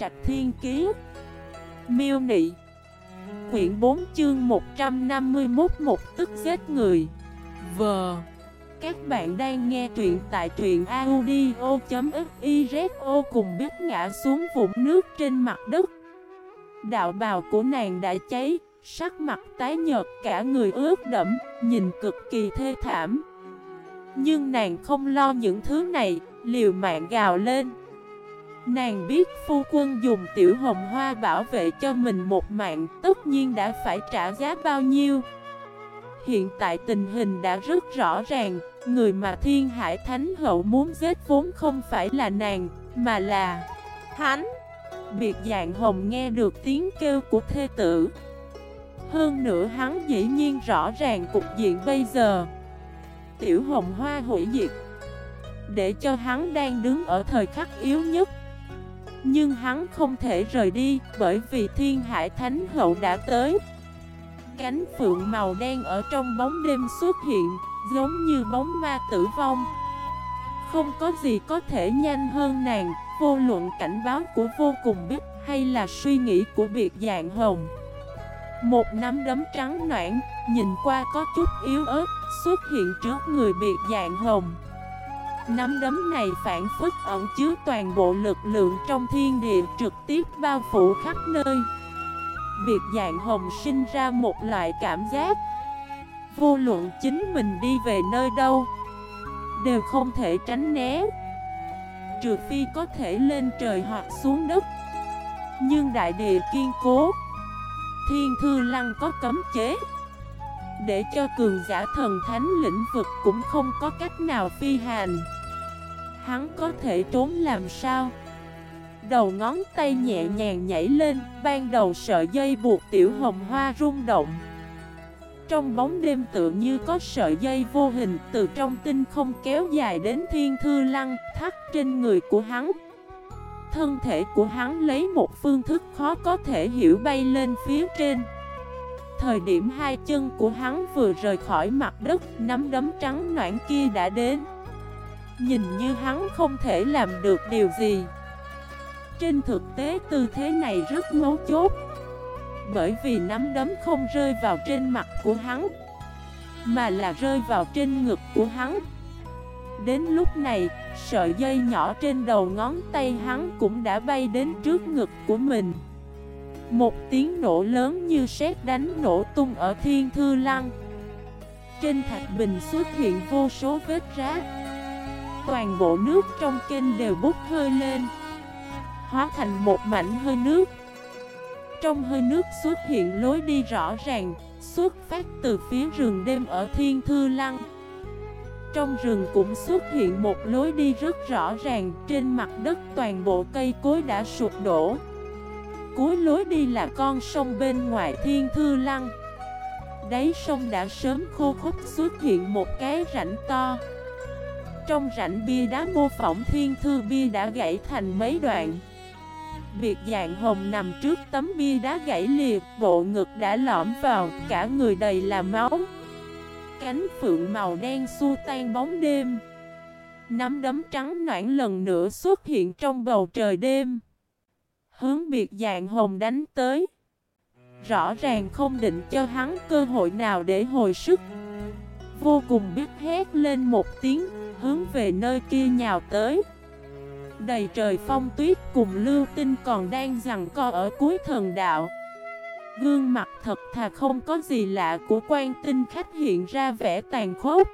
Trạch Thiên Kiế Miêu Nị, Quyển 4 chương 151 Một tức giết người. Vờ Các bạn đang nghe truyện tại truyện audio.xyz cùng biết ngã xuống vũng nước trên mặt đất. Đạo bào của nàng đã cháy, Sắc mặt tái nhợt, cả người ướt đẫm, Nhìn cực kỳ thê thảm. Nhưng nàng không lo những thứ này, Liều mạng gào lên. Nàng biết phu quân dùng tiểu hồng hoa bảo vệ cho mình một mạng, Tất nhiên đã phải trả giá bao nhiêu. Hiện tại tình hình đã rất rõ ràng, Người mà thiên hải thánh hậu muốn giết vốn không phải là nàng, Mà là Thánh Biệt dạng hồng nghe được tiếng kêu của thê tử. Hơn nữa hắn dĩ nhiên rõ ràng cục diện bây giờ. Tiểu hồng hoa hủy diệt. Để cho hắn đang đứng ở thời khắc yếu nhất nhưng hắn không thể rời đi Bởi vì thiên hải thánh hậu đã tới. Cánh phượng màu đen ở trong bóng đêm xuất hiện, Giống như bóng ma tử vong. Không có gì có thể nhanh hơn nàng, Vô luận cảnh báo của vô cùng biết Hay là suy nghĩ của biệt dạng hồng. Một nắm đấm trắng noãn, Nhìn qua có chút yếu ớt, Xuất hiện trước người biệt dạng hồng. Nắm đấm này phản phức ẩn chứa toàn bộ lực lượng trong thiên địa trực tiếp bao phủ khắp nơi. Biệt dạng hồng sinh ra một loại cảm giác. Vô luận chính mình đi về nơi đâu, Đều không thể tránh né. Trừ phi có thể lên trời hoặc xuống đất. Nhưng đại địa kiên cố, Thiên thư lăng có cấm chế. Để cho cường giả thần thánh lĩnh vực cũng không có cách nào phi hành. Hắn có thể trốn làm sao? Đầu ngón tay nhẹ nhàng nhảy lên, Ban đầu sợi dây buộc tiểu hồng hoa rung động. Trong bóng đêm tựa như có sợi dây vô hình Từ trong tinh không kéo dài đến thiên thư lăng Thắt trên người của hắn. Thân thể của hắn lấy một phương thức khó có thể hiểu bay lên phía trên. Thời điểm hai chân của hắn vừa rời khỏi mặt đất, Nắm đấm trắng noãn kia đã đến. Nhìn như hắn không thể làm được điều gì. Trên thực tế tư thế này rất mấu chốt. Bởi vì nắm đấm không rơi vào trên mặt của hắn Mà là rơi vào trên ngực của hắn. Đến lúc này, sợi dây nhỏ trên đầu ngón tay hắn cũng đã bay đến trước ngực của mình. Một tiếng nổ lớn như sét đánh nổ tung ở thiên thư lăng. Trên thạch bình xuất hiện vô số vết rác Toàn bộ nước trong kênh đều bốc hơi lên, Hóa thành một mảnh hơi nước. Trong hơi nước xuất hiện lối đi rõ ràng, Xuất phát từ phía rừng đêm ở Thiên Thư Lăng. Trong rừng cũng xuất hiện một lối đi rất rõ ràng, Trên mặt đất toàn bộ cây cối đã sụp đổ. Cuối lối đi là con sông bên ngoài Thiên Thư Lăng. Đáy sông đã sớm khô khốc xuất hiện một cái rãnh to trong rãnh bia đá mô phỏng thiên thư bia đã gãy thành mấy đoạn. Biệt dạng hồng nằm trước tấm bia đá gãy liệt Bộ ngực đã lõm vào, cả người đầy là máu. Cánh phượng màu đen xua tan bóng đêm. Nắm đấm trắng noãn lần nữa xuất hiện trong bầu trời đêm. Hướng biệt dạng hồng đánh tới. Rõ ràng không định cho hắn cơ hội nào để hồi sức. Vô cùng biết hét lên một tiếng hướng về nơi kia nhào tới. Đầy trời phong tuyết cùng lưu tinh còn đang rằng co ở cuối thần đạo. Gương mặt thật thà không có gì lạ của quan tinh khách hiện ra vẻ tàn khốc.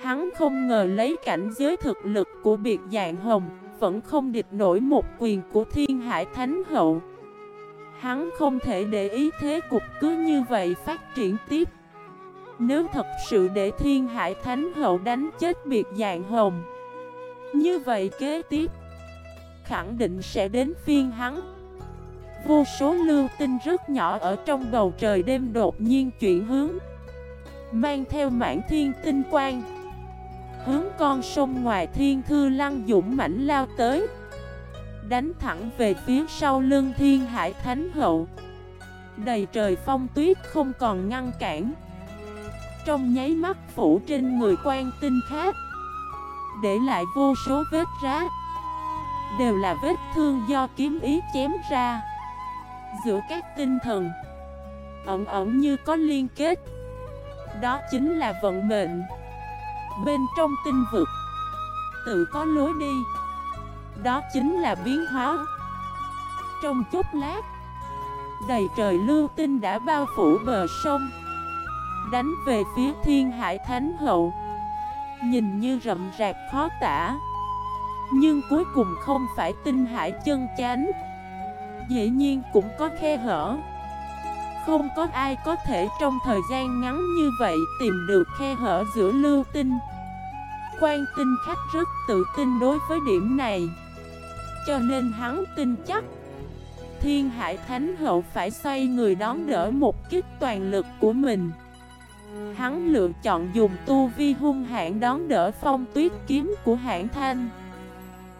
Hắn không ngờ lấy cảnh giới thực lực của biệt dạng hồng, Vẫn không địch nổi một quyền của thiên hải thánh hậu. Hắn không thể để ý thế cục cứ như vậy phát triển tiếp nếu thật sự để thiên hải thánh hậu đánh chết biệt dạng hồng Như vậy kế tiếp Khẳng định sẽ đến phiên hắn. Vô số lưu tinh rất nhỏ ở trong bầu trời đêm đột nhiên chuyển hướng, Mang theo mảng thiên tinh quang, Hướng con sông ngoài thiên thư lăng dũng mãnh lao tới, Đánh thẳng về phía sau lưng thiên hải thánh hậu. Đầy trời phong tuyết không còn ngăn cản trong nháy mắt phủ trên người quan tinh khác. Để lại vô số vết rác. Đều là vết thương do kiếm ý chém ra. Giữa các tinh thần, Ẩn ẩn như có liên kết. Đó chính là vận mệnh. Bên trong tinh vực, Tự có lối đi. Đó chính là biến hóa. Trong chốc lát, Đầy trời lưu tinh đã bao phủ bờ sông. Đánh về phía thiên hải thánh hậu. Nhìn như rậm rạc khó tả, Nhưng cuối cùng không phải tinh hải chân chánh. Dĩ nhiên cũng có khe hở. Không có ai có thể trong thời gian ngắn như vậy tìm được khe hở giữa lưu tinh. Quan tinh khách rất tự tin đối với điểm này, Cho nên hắn tin chắc Thiên Hải Thánh Hậu phải xoay người đón đỡ một kích toàn lực của mình. Hắn lựa chọn dùng tu vi hung hãn đón đỡ phong tuyết kiếm của hãng thanh,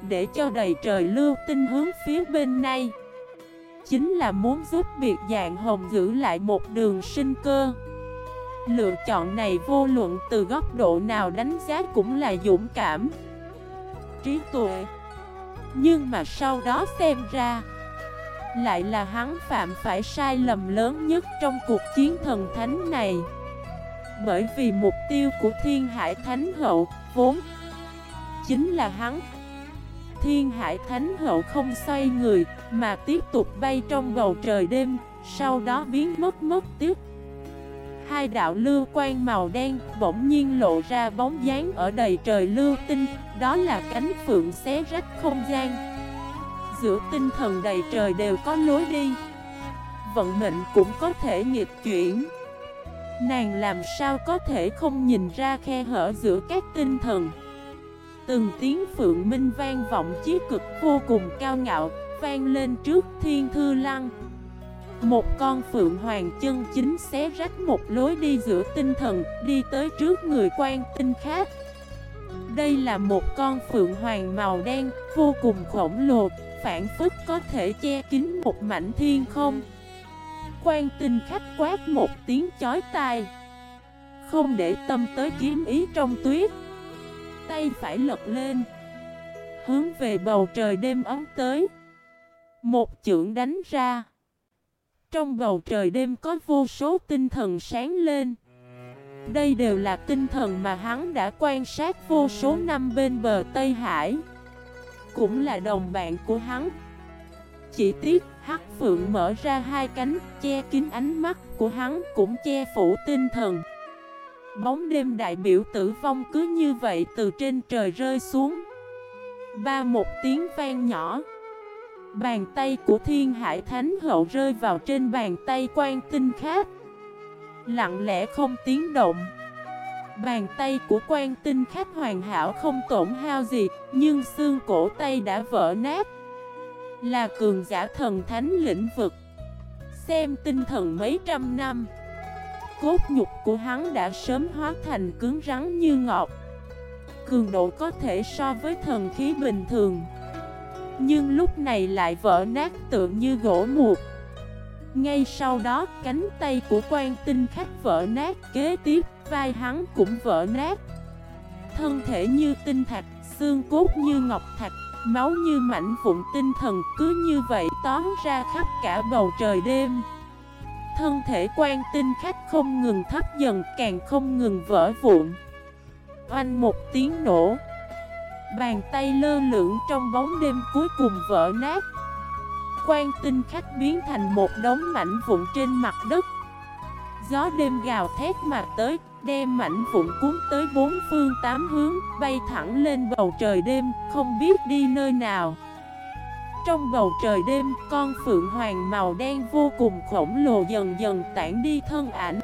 Để cho đầy trời lưu tinh hướng phía bên này. Chính là muốn giúp biệt dạng hồng giữ lại một đường sinh cơ. Lựa chọn này vô luận từ góc độ nào đánh giá cũng là dũng cảm, Trí tuệ. Nhưng mà sau đó xem ra, Lại là hắn phạm phải sai lầm lớn nhất trong cuộc chiến thần thánh này. Bởi vì mục tiêu của thiên hải thánh hậu vốn Chính là hắn. Thiên hải thánh hậu không xoay người Mà tiếp tục bay trong bầu trời đêm, Sau đó biến mất mất tiếp. Hai đạo lưu quang màu đen bỗng nhiên lộ ra bóng dáng ở đầy trời lưu tinh, Đó là cánh phượng xé rách không gian. Giữa tinh thần đầy trời đều có lối đi. Vận mệnh cũng có thể nghịch chuyển. Nàng làm sao có thể không nhìn ra khe hở giữa các tinh thần? Từng tiếng phượng minh vang vọng chí cực vô cùng cao ngạo, Vang lên trước thiên thư lăng. Một con phượng hoàng chân chính xé rách một lối đi giữa tinh thần, Đi tới trước người quan tinh khác. Đây là một con phượng hoàng màu đen, Vô cùng khổng lồ, Phản phức có thể che kín một mảnh thiên không. Quan tinh khách quát một tiếng chói tai. Không để tâm tới kiếm ý trong tuyết. Tay phải lật lên. Hướng về bầu trời đêm ấm tới. Một chưởng đánh ra. Trong bầu trời đêm có vô số tinh thần sáng lên. Đây đều là tinh thần mà hắn đã quan sát vô số năm bên bờ Tây Hải. Cũng là đồng bạn của hắn. Chỉ tiếc Hắc Phượng mở ra hai cánh, Che kín ánh mắt của hắn, cũng che phủ tinh thần. Bóng đêm đại biểu tử vong cứ như vậy từ trên trời rơi xuống. Ba một tiếng vang nhỏ. Bàn tay của thiên hải thánh hậu rơi vào trên bàn tay quan tinh khác. Lặng lẽ không tiếng động. Bàn tay của quan tinh khách hoàn hảo không tổn hao gì, Nhưng xương cổ tay đã vỡ nát. Là cường giả thần thánh lĩnh vực. Xem tinh thần mấy trăm năm Cốt nhục của hắn đã sớm hóa thành cứng rắn như ngọt Cường độ có thể so với thần khí bình thường nhưng lúc này lại vỡ nát tựa như gỗ mục Ngay sau đó cánh tay của quan tinh khách vỡ nát Kế tiếp vai hắn cũng vỡ nát. Thân thể như tinh thạch, xương cốt như ngọc thạch. Máu như mảnh vụn tinh thần cứ như vậy tóm ra khắp cả bầu trời đêm. Thân thể quan tinh khách không ngừng thấp dần, càng không ngừng vỡ vụn. Oanh một tiếng nổ. Bàn tay lơ lửng trong bóng đêm cuối cùng vỡ nát. Quan tinh khách biến thành một đống mảnh vụn trên mặt đất. Gió đêm gào thét mà tới. Đem mảnh vụn cuốn tới bốn phương tám hướng Bay thẳng lên bầu trời đêm Không biết đi nơi nào. Trong bầu trời đêm Con phượng hoàng màu đen vô cùng khổng lồ dần dần tản đi thân ảnh.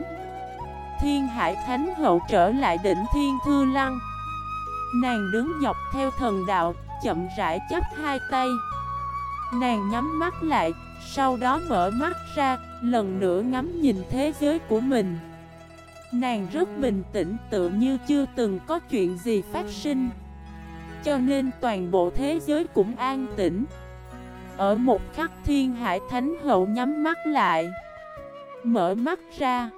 Thiên hải thánh hậu trở lại đỉnh thiên thư lăng. Nàng đứng dọc theo thần đạo, chậm rãi chấp hai tay. Nàng nhắm mắt lại, sau đó mở mắt ra, lần nữa ngắm nhìn thế giới của mình. Nàng rất bình tĩnh tự như chưa từng có chuyện gì phát sinh. Cho nên toàn bộ thế giới cũng an tĩnh. Ở một khắc thiên hải thánh hậu nhắm mắt lại. Mở mắt ra.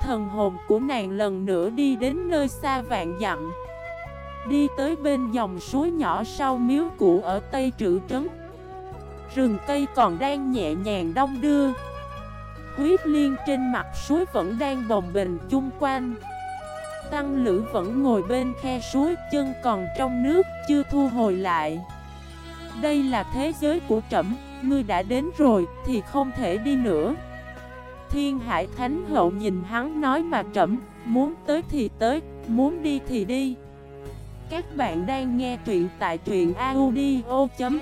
Thần hồn của nàng lần nữa đi đến nơi xa vạn dặm. Đi tới bên dòng suối nhỏ sau miếu cũ ở Tây Trữ Trấn. Rừng cây còn đang nhẹ nhàng đông đưa. Huyết liên trên mặt suối vẫn đang bồng bình chung quanh. Tăng lữ vẫn ngồi bên khe suối chân còn trong nước chưa thu hồi lại. Đây là thế giới của trẫm Ngươi đã đến rồi thì không thể đi nữa. Thiên Hải Thánh Hậu nhìn hắn nói mà trẫm Muốn tới thì tới, muốn đi thì đi. Các bạn đang nghe truyện tại truyện audio.fif